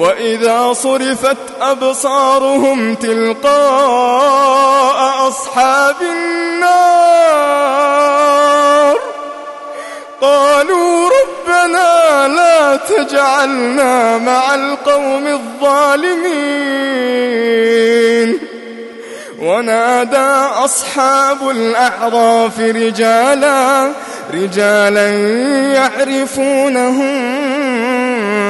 وإذا صرفت أبصارهم تلقاء أصحاب النار قالوا ربنا لا تجعلنا مع القوم الظالمين ونادى أصحاب الأعراف رجالا رجالا يعرفونهم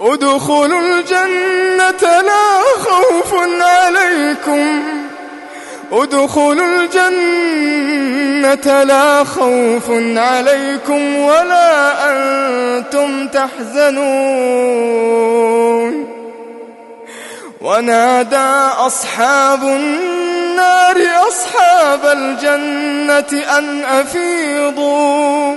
ادخلوا الجنة لا خوف عليكم. ادخلوا الجنة لا خوف عليكم ولا أنتم تحزنون. ونادى أصحاب النار أصحاب الجنة أن أفيضوا.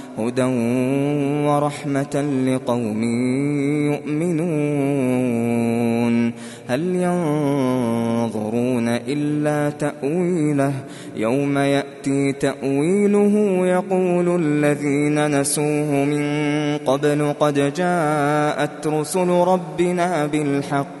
هدى ورحمة لقوم يؤمنون هل ينظرون إلا تأويله يوم يأتي تأويله يقول الذين نسوه من قبل قد جاءت رسل ربنا بالحق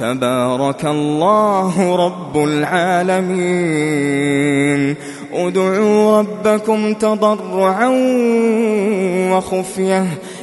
تبارك الله رب العالمين. ادعوا ربكم تضرعا وخفية.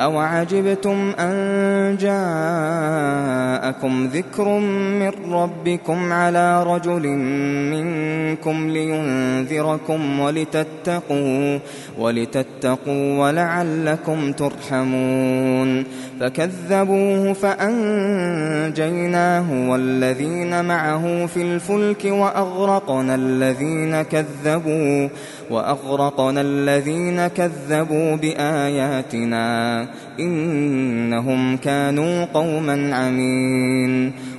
أو عجبتم أن جاءكم ذكر من ربكم على رجل منكم إليكم لينذركم ولتتقوا ولتتقوا ولعلكم ترحمون فكذبوه فأنجيناه والذين معه في الفلك وأغرقنا الذين كذبوا وأغرقنا الذين كذبوا بآياتنا إنهم كانوا قوما عمين